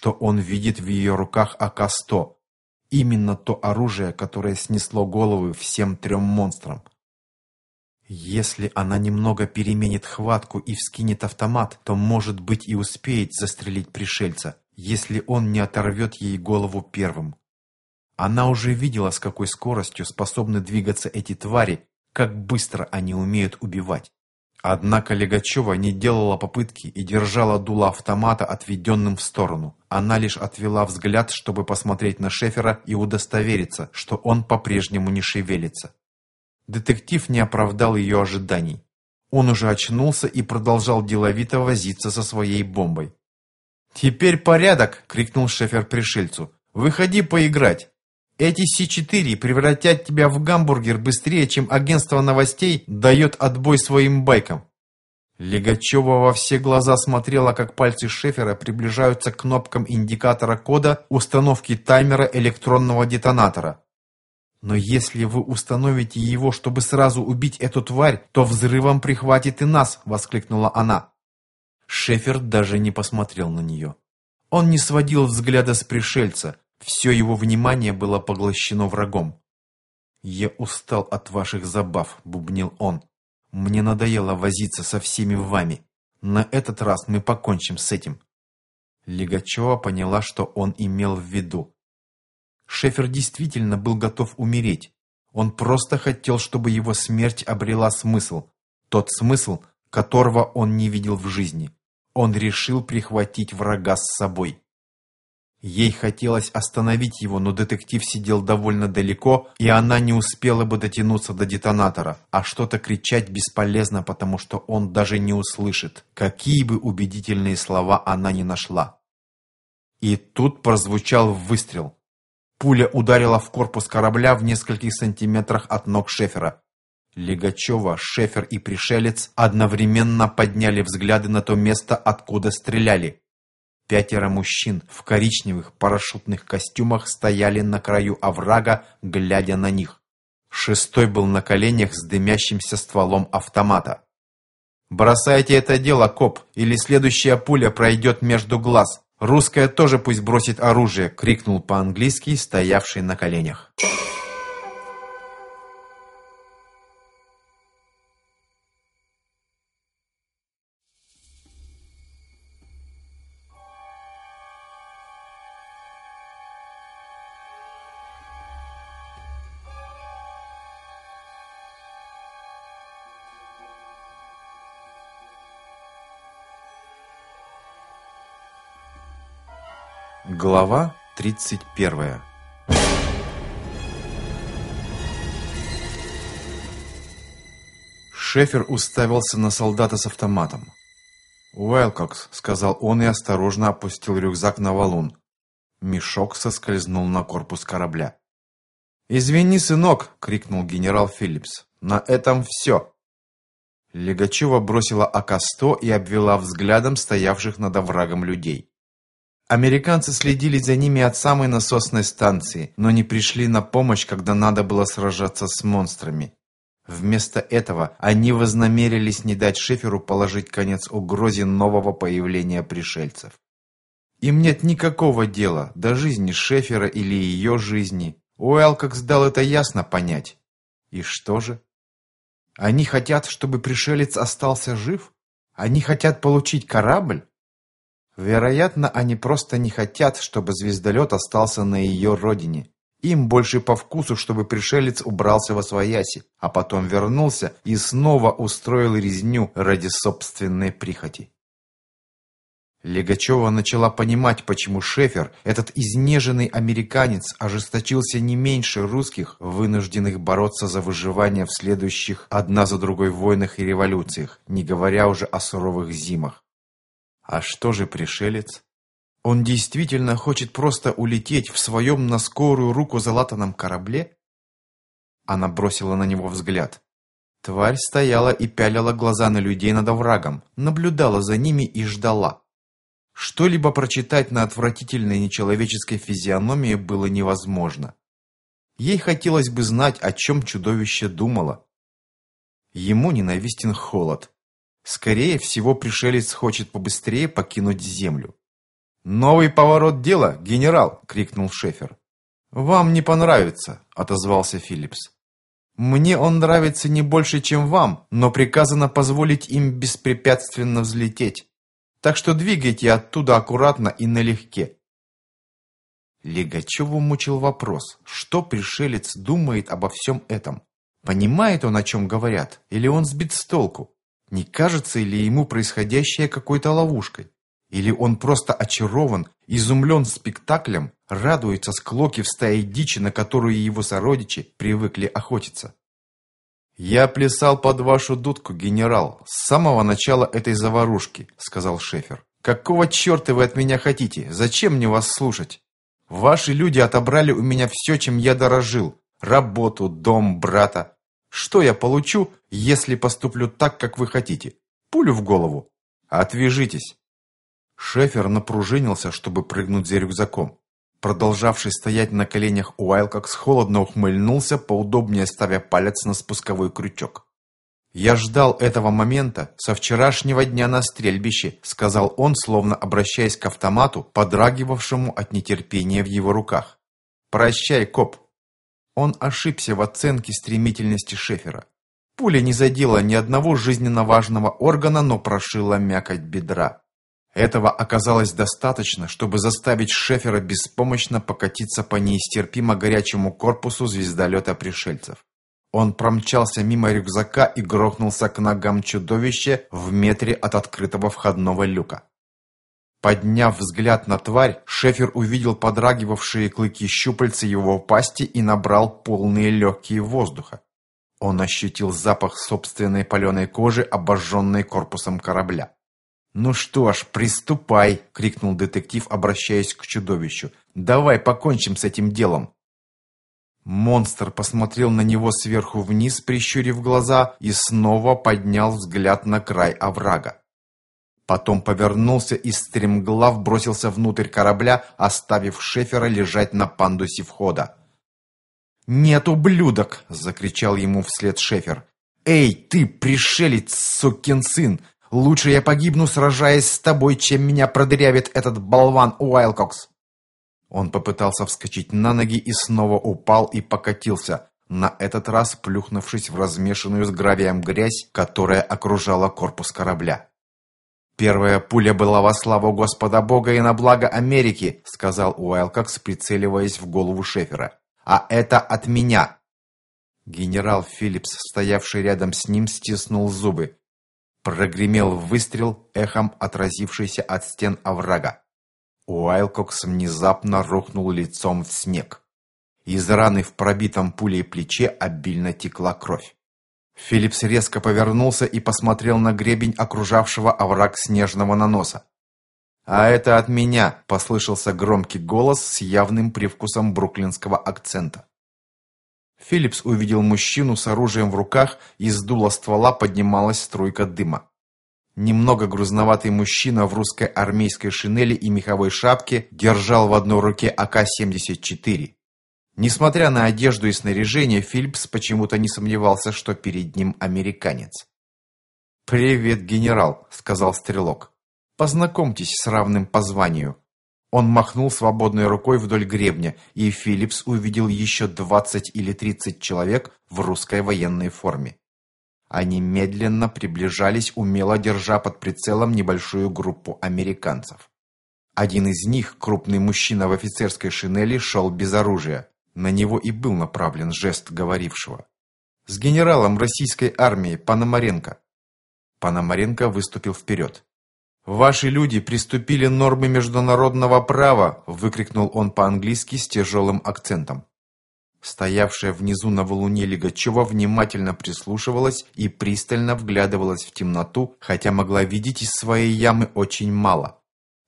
что он видит в ее руках АК-100. Именно то оружие, которое снесло головы всем трем монстрам. Если она немного переменит хватку и вскинет автомат, то, может быть, и успеет застрелить пришельца, если он не оторвет ей голову первым. Она уже видела, с какой скоростью способны двигаться эти твари, как быстро они умеют убивать. Однако Легачева не делала попытки и держала дуло автомата отведенным в сторону. Она лишь отвела взгляд, чтобы посмотреть на Шефера и удостовериться, что он по-прежнему не шевелится. Детектив не оправдал ее ожиданий. Он уже очнулся и продолжал деловито возиться со своей бомбой. «Теперь порядок!» — крикнул Шефер пришельцу. «Выходи поиграть! Эти С-4 превратят тебя в гамбургер быстрее, чем агентство новостей дает отбой своим байкам!» Легачева во все глаза смотрела, как пальцы Шефера приближаются к кнопкам индикатора кода установки таймера электронного детонатора. Но если вы установите его, чтобы сразу убить эту тварь, то взрывом прихватит и нас!» — воскликнула она. Шефер даже не посмотрел на нее. Он не сводил взгляда с пришельца. Все его внимание было поглощено врагом. «Я устал от ваших забав», — бубнил он. «Мне надоело возиться со всеми вами. На этот раз мы покончим с этим». Легачева поняла, что он имел в виду. Шефер действительно был готов умереть. Он просто хотел, чтобы его смерть обрела смысл. Тот смысл, которого он не видел в жизни. Он решил прихватить врага с собой. Ей хотелось остановить его, но детектив сидел довольно далеко, и она не успела бы дотянуться до детонатора, а что-то кричать бесполезно, потому что он даже не услышит, какие бы убедительные слова она ни нашла. И тут прозвучал выстрел. Пуля ударила в корпус корабля в нескольких сантиметрах от ног Шефера. Легачева, Шефер и пришелец одновременно подняли взгляды на то место, откуда стреляли. Пятеро мужчин в коричневых парашютных костюмах стояли на краю оврага, глядя на них. Шестой был на коленях с дымящимся стволом автомата. «Бросайте это дело, коп, или следующая пуля пройдет между глаз», «Русская тоже пусть бросит оружие!» — крикнул по-английски стоявший на коленях. Глава 31 Шефер уставился на солдата с автоматом. «Уэлкокс», — сказал он и осторожно опустил рюкзак на валун. Мешок соскользнул на корпус корабля. «Извини, сынок!» — крикнул генерал Филлипс. «На этом все!» Легачева бросила АК-100 и обвела взглядом стоявших над оврагом людей. Американцы следили за ними от самой насосной станции, но не пришли на помощь, когда надо было сражаться с монстрами. Вместо этого они вознамерились не дать Шеферу положить конец угрозе нового появления пришельцев. Им нет никакого дела до жизни Шефера или ее жизни. Уэлкокс дал это ясно понять. И что же? Они хотят, чтобы пришелец остался жив? Они хотят получить корабль? Вероятно, они просто не хотят, чтобы звездолет остался на ее родине. Им больше по вкусу, чтобы пришелец убрался во свояси, а потом вернулся и снова устроил резню ради собственной прихоти. Легачева начала понимать, почему Шефер, этот изнеженный американец, ожесточился не меньше русских, вынужденных бороться за выживание в следующих одна за другой войнах и революциях, не говоря уже о суровых зимах. А что же пришелец? Он действительно хочет просто улететь в своем на скорую руку залатанном корабле? Она бросила на него взгляд. Тварь стояла и пялила глаза на людей над оврагом, наблюдала за ними и ждала. Что-либо прочитать на отвратительной нечеловеческой физиономии было невозможно. Ей хотелось бы знать, о чем чудовище думало. Ему ненавистен холод, Скорее всего, пришелец хочет побыстрее покинуть Землю. «Новый поворот дела, генерал!» — крикнул Шефер. «Вам не понравится», — отозвался Филлипс. «Мне он нравится не больше, чем вам, но приказано позволить им беспрепятственно взлететь. Так что двигайте оттуда аккуратно и налегке». Легачеву мучил вопрос, что пришелец думает обо всем этом. Понимает он, о чем говорят, или он сбит с толку? Не кажется ли ему происходящее какой-то ловушкой? Или он просто очарован, изумлен спектаклем, радуется склоке в стае дичи, на которую его сородичи привыкли охотиться? «Я плясал под вашу дудку, генерал, с самого начала этой заварушки», — сказал Шефер. «Какого черта вы от меня хотите? Зачем мне вас слушать? Ваши люди отобрали у меня все, чем я дорожил. Работу, дом, брата. Что я получу, если поступлю так, как вы хотите? Пулю в голову? Отвяжитесь. Шефер напружинился, чтобы прыгнуть за рюкзаком. Продолжавший стоять на коленях Уайлкокс холодно ухмыльнулся, поудобнее ставя палец на спусковой крючок. «Я ждал этого момента со вчерашнего дня на стрельбище», сказал он, словно обращаясь к автомату, подрагивавшему от нетерпения в его руках. «Прощай, коп!» Он ошибся в оценке стремительности Шефера. Пуля не задела ни одного жизненно важного органа, но прошила мякоть бедра. Этого оказалось достаточно, чтобы заставить Шефера беспомощно покатиться по неистерпимо горячему корпусу звездолета пришельцев. Он промчался мимо рюкзака и грохнулся к ногам чудовища в метре от открытого входного люка. Подняв взгляд на тварь, Шефер увидел подрагивавшие клыки щупальца его пасти и набрал полные легкие воздуха. Он ощутил запах собственной паленой кожи, обожженной корпусом корабля. «Ну что ж, приступай!» — крикнул детектив, обращаясь к чудовищу. «Давай покончим с этим делом!» Монстр посмотрел на него сверху вниз, прищурив глаза, и снова поднял взгляд на край оврага. Потом повернулся и стремглав бросился внутрь корабля, оставив Шефера лежать на пандусе входа. «Нет, ублюдок!» — закричал ему вслед Шефер. «Эй, ты, пришелец, сукин сын! Лучше я погибну, сражаясь с тобой, чем меня продырявит этот болван Уайлкокс!» Он попытался вскочить на ноги и снова упал и покатился, на этот раз плюхнувшись в размешанную с гравием грязь, которая окружала корпус корабля. «Первая пуля была во славу Господа Бога и на благо Америки», сказал Уайлкокс, прицеливаясь в голову Шефера. «А это от меня!» Генерал Филлипс, стоявший рядом с ним, стиснул зубы. Прогремел выстрел, эхом отразившийся от стен оврага. Уайлкокс внезапно рухнул лицом в снег. Из раны в пробитом пулей плече обильно текла кровь. Филлипс резко повернулся и посмотрел на гребень окружавшего овраг снежного наноса. «А это от меня!» – послышался громкий голос с явным привкусом бруклинского акцента. Филлипс увидел мужчину с оружием в руках, из дула ствола поднималась струйка дыма. Немного грузноватый мужчина в русской армейской шинели и меховой шапке держал в одной руке АК-74. Несмотря на одежду и снаряжение, Филлипс почему-то не сомневался, что перед ним американец. «Привет, генерал», — сказал стрелок. «Познакомьтесь с равным по званию». Он махнул свободной рукой вдоль гребня, и Филлипс увидел еще 20 или 30 человек в русской военной форме. Они медленно приближались, умело держа под прицелом небольшую группу американцев. Один из них, крупный мужчина в офицерской шинели, шел без оружия. На него и был направлен жест говорившего. «С генералом российской армии Пономаренко». Пономаренко выступил вперед. «Ваши люди приступили нормы международного права!» выкрикнул он по-английски с тяжелым акцентом. Стоявшая внизу на валуне Лигачева внимательно прислушивалась и пристально вглядывалась в темноту, хотя могла видеть из своей ямы очень мало.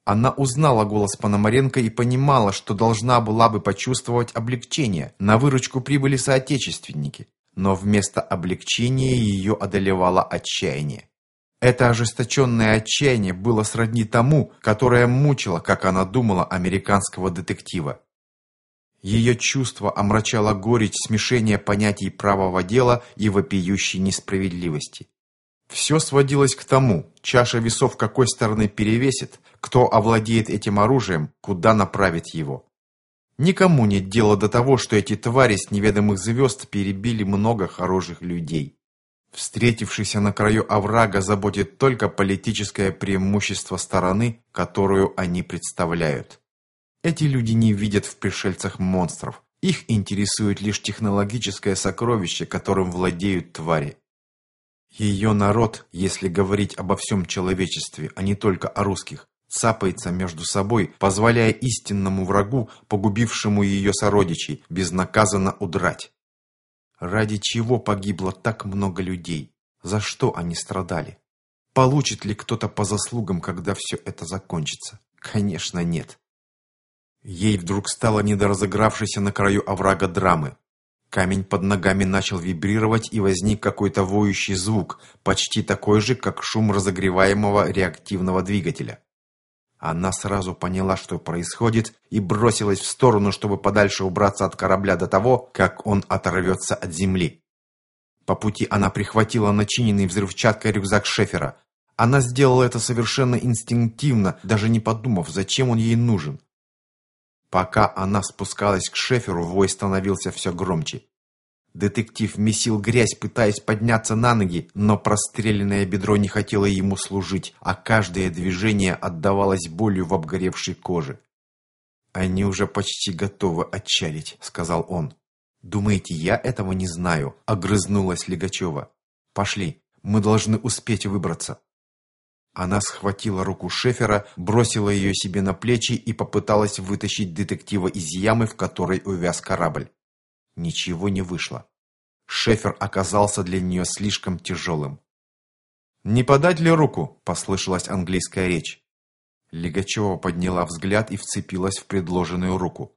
Она узнала голос Пономаренко и понимала, что должна была бы почувствовать облегчение. На выручку прибыли соотечественники. Но вместо облегчения ее одолевало отчаяние. Это ожесточенное отчаяние было сродни тому, которое мучило, как она думала, американского детектива. Ее чувство омрачало горечь смешения понятий правого дела и вопиющей несправедливости. Все сводилось к тому, чаша весов какой стороны перевесит, кто овладеет этим оружием, куда направить его. Никому нет дела до того, что эти твари с неведомых звезд перебили много хороших людей. Встретившийся на краю оврага заботит только политическое преимущество стороны, которую они представляют. Эти люди не видят в пришельцах монстров. Их интересует лишь технологическое сокровище, которым владеют твари. Ее народ, если говорить обо всем человечестве, а не только о русских, цапается между собой, позволяя истинному врагу, погубившему ее сородичей, безнаказанно удрать. Ради чего погибло так много людей? За что они страдали? Получит ли кто-то по заслугам, когда все это закончится? Конечно, нет. Ей вдруг стало не до разыгравшейся на краю оврага драмы. Камень под ногами начал вибрировать, и возник какой-то воющий звук, почти такой же, как шум разогреваемого реактивного двигателя. Она сразу поняла, что происходит, и бросилась в сторону, чтобы подальше убраться от корабля до того, как он оторвется от земли. По пути она прихватила начиненный взрывчаткой рюкзак Шефера. Она сделала это совершенно инстинктивно, даже не подумав, зачем он ей нужен. Пока она спускалась к Шеферу, вой становился все громче. Детектив месил грязь, пытаясь подняться на ноги, но простреленное бедро не хотело ему служить, а каждое движение отдавалось болью в обгоревшей коже. «Они уже почти готовы отчалить», — сказал он. «Думаете, я этого не знаю?» — огрызнулась Легачева. «Пошли, мы должны успеть выбраться». Она схватила руку Шефера, бросила ее себе на плечи и попыталась вытащить детектива из ямы, в которой увяз корабль. Ничего не вышло. Шефер оказался для нее слишком тяжелым. «Не подать ли руку?» – послышалась английская речь. Легачева подняла взгляд и вцепилась в предложенную руку.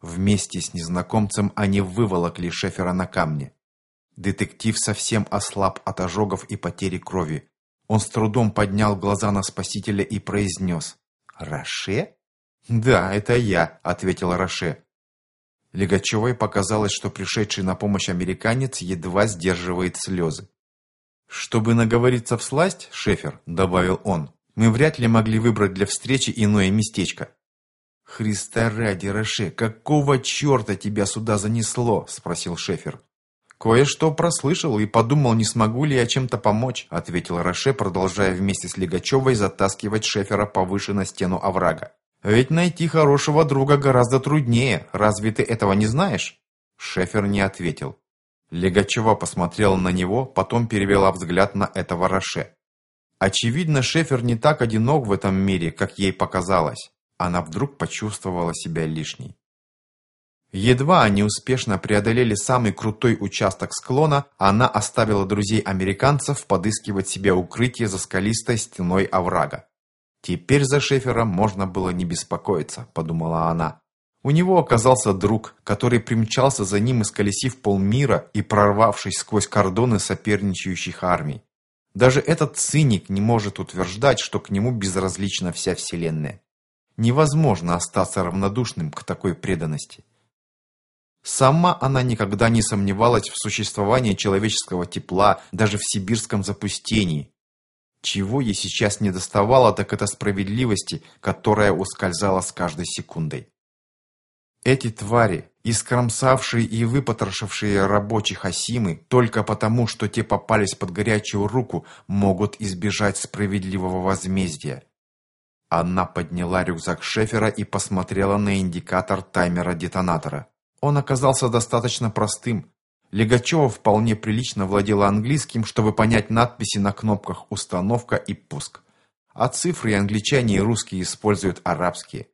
Вместе с незнакомцем они выволокли Шефера на камне. Детектив совсем ослаб от ожогов и потери крови. Он с трудом поднял глаза на спасителя и произнес «Роше?» «Да, это я», – ответил Роше. Легачевой показалось, что пришедший на помощь американец едва сдерживает слезы. «Чтобы наговориться в сласть, Шефер», — добавил он, — «мы вряд ли могли выбрать для встречи иное местечко». «Христа ради, Роше, какого черта тебя сюда занесло?» — спросил Шефер. «Кое-что прослышал и подумал, не смогу ли я чем-то помочь», — ответил Роше, продолжая вместе с Легачевой затаскивать Шефера повыше на стену оврага. Ведь найти хорошего друга гораздо труднее. Разве ты этого не знаешь?» Шефер не ответил. Легачева посмотрела на него, потом перевела взгляд на этого Роше. Очевидно, Шефер не так одинок в этом мире, как ей показалось. Она вдруг почувствовала себя лишней. Едва они успешно преодолели самый крутой участок склона, она оставила друзей-американцев подыскивать себе укрытие за скалистой стеной оврага. Теперь за Шефера можно было не беспокоиться, подумала она. У него оказался друг, который примчался за ним, исколесив полмира и прорвавшись сквозь кордоны соперничающих армий. Даже этот циник не может утверждать, что к нему безразлична вся Вселенная. Невозможно остаться равнодушным к такой преданности. Сама она никогда не сомневалась в существовании человеческого тепла даже в сибирском запустении, чего ей сейчас не доставало, так это справедливости, которая ускользала с каждой секундой. Эти твари, искромсавшие и выпотрошившие рабочих Асимы, только потому, что те попались под горячую руку, могут избежать справедливого возмездия. Она подняла рюкзак Шефера и посмотрела на индикатор таймера детонатора. Он оказался достаточно простым, Легачева вполне прилично владела английским, чтобы понять надписи на кнопках «Установка» и «Пуск». А цифры англичане и русские используют арабские.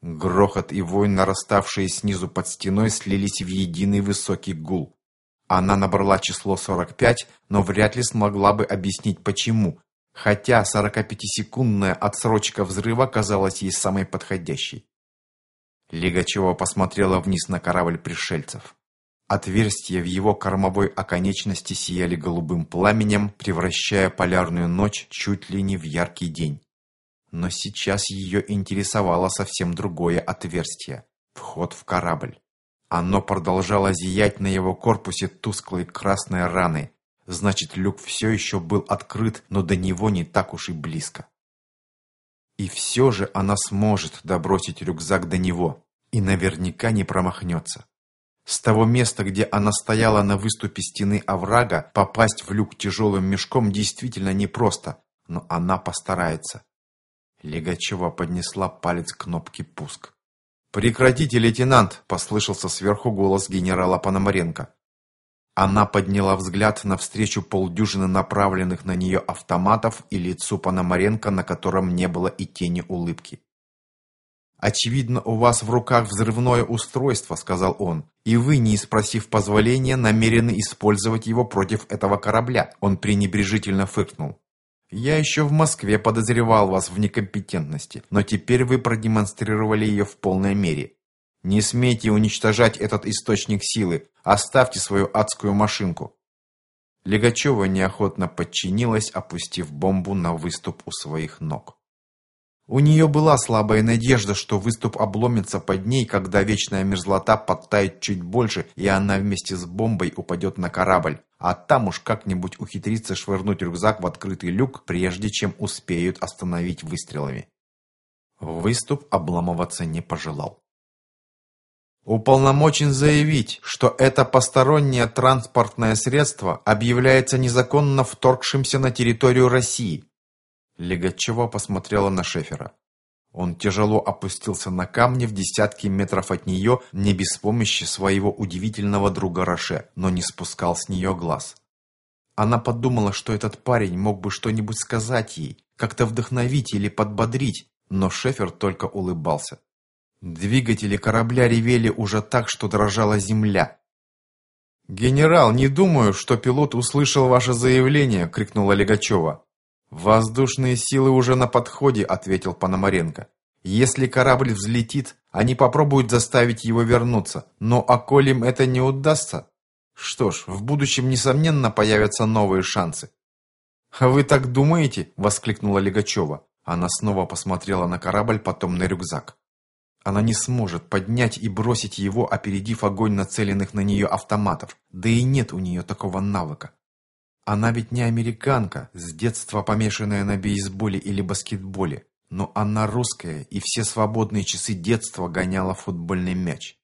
Грохот и вой, нараставшие снизу под стеной, слились в единый высокий гул. Она набрала число 45, но вряд ли смогла бы объяснить почему, хотя 45-секундная отсрочка взрыва казалась ей самой подходящей. Легачева посмотрела вниз на корабль пришельцев. Отверстия в его кормовой оконечности сияли голубым пламенем, превращая полярную ночь чуть ли не в яркий день. Но сейчас ее интересовало совсем другое отверстие – вход в корабль. Оно продолжало зиять на его корпусе тусклой красной раной. Значит, люк все еще был открыт, но до него не так уж и близко. И все же она сможет добросить рюкзак до него и наверняка не промахнется. С того места, где она стояла на выступе стены оврага, попасть в люк тяжелым мешком действительно непросто, но она постарается. Легачева поднесла палец к кнопке «Пуск». «Прекратите, лейтенант!» – послышался сверху голос генерала Пономаренко. Она подняла взгляд навстречу полдюжины направленных на нее автоматов и лицу Пономаренко, на котором не было и тени улыбки. «Очевидно, у вас в руках взрывное устройство», — сказал он, «и вы, не спросив позволения, намерены использовать его против этого корабля». Он пренебрежительно фыркнул. «Я еще в Москве подозревал вас в некомпетентности, но теперь вы продемонстрировали ее в полной мере. Не смейте уничтожать этот источник силы. Оставьте свою адскую машинку. Легачева неохотно подчинилась, опустив бомбу на выступ у своих ног. У нее была слабая надежда, что выступ обломится под ней, когда вечная мерзлота подтает чуть больше, и она вместе с бомбой упадет на корабль, а там уж как-нибудь ухитрится швырнуть рюкзак в открытый люк, прежде чем успеют остановить выстрелами. Выступ обламываться не пожелал. Уполномочен заявить, что это постороннее транспортное средство объявляется незаконно вторгшимся на территорию России. Легачева посмотрела на Шефера. Он тяжело опустился на камни в десятки метров от нее, не без помощи своего удивительного друга Роше, но не спускал с нее глаз. Она подумала, что этот парень мог бы что-нибудь сказать ей, как-то вдохновить или подбодрить, но Шефер только улыбался. Двигатели корабля ревели уже так, что дрожала земля. «Генерал, не думаю, что пилот услышал ваше заявление!» — крикнула Легачева. «Воздушные силы уже на подходе», — ответил Пономаренко. «Если корабль взлетит, они попробуют заставить его вернуться, но а коли им это не удастся, что ж, в будущем, несомненно, появятся новые шансы». «А вы так думаете?» — воскликнула Легачева. Она снова посмотрела на корабль, потом на рюкзак. Она не сможет поднять и бросить его, опередив огонь нацеленных на нее автоматов. Да и нет у нее такого навыка. Она ведь не американка, с детства помешанная на бейсболе или баскетболе. Но она русская, и все свободные часы детства гоняла футбольный мяч.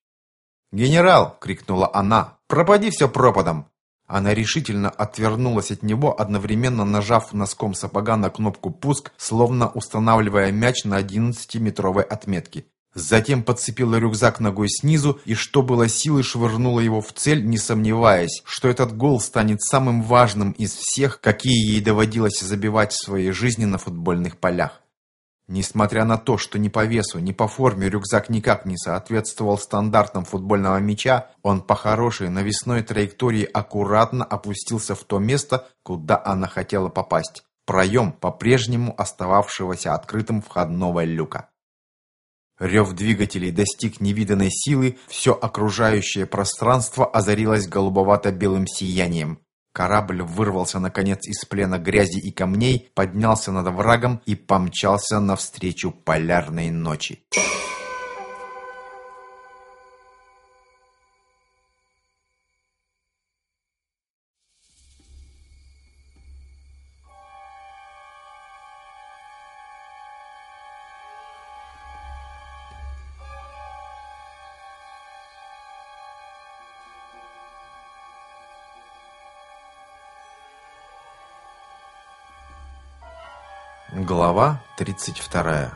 «Генерал!» — крикнула она. «Пропади все пропадом!» Она решительно отвернулась от него, одновременно нажав носком сапога на кнопку «Пуск», словно устанавливая мяч на 11-метровой отметке. Затем подцепила рюкзак ногой снизу и, что было силы, швырнула его в цель, не сомневаясь, что этот гол станет самым важным из всех, какие ей доводилось забивать в своей жизни на футбольных полях. Несмотря на то, что ни по весу, ни по форме рюкзак никак не соответствовал стандартам футбольного мяча, он по хорошей навесной траектории аккуратно опустился в то место, куда она хотела попасть. Проем по-прежнему остававшегося открытым входного люка. Рев двигателей достиг невиданной силы, все окружающее пространство озарилось голубовато-белым сиянием. Корабль вырвался, наконец, из плена грязи и камней, поднялся над врагом и помчался навстречу полярной ночи. Глава 32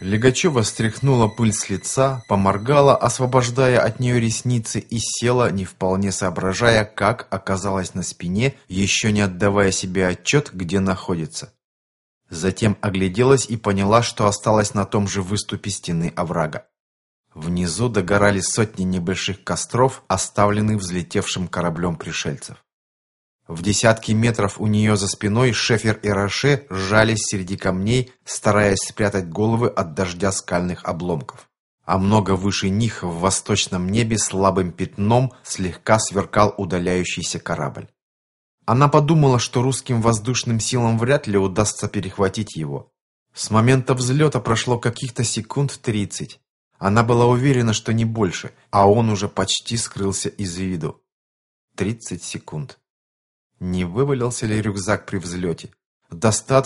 Легачева стряхнула пыль с лица, поморгала, освобождая от нее ресницы, и села, не вполне соображая, как оказалась на спине, еще не отдавая себе отчет, где находится. Затем огляделась и поняла, что осталась на том же выступе стены оврага. Внизу догорали сотни небольших костров, оставленных взлетевшим кораблем пришельцев. В десятки метров у нее за спиной Шефер и Роше сжались среди камней, стараясь спрятать головы от дождя скальных обломков. А много выше них в восточном небе слабым пятном слегка сверкал удаляющийся корабль. Она подумала, что русским воздушным силам вряд ли удастся перехватить его. С момента взлета прошло каких-то секунд тридцать. Она была уверена, что не больше, а он уже почти скрылся из виду. 30 секунд. Не вывалился ли рюкзак при взлете? Достаточно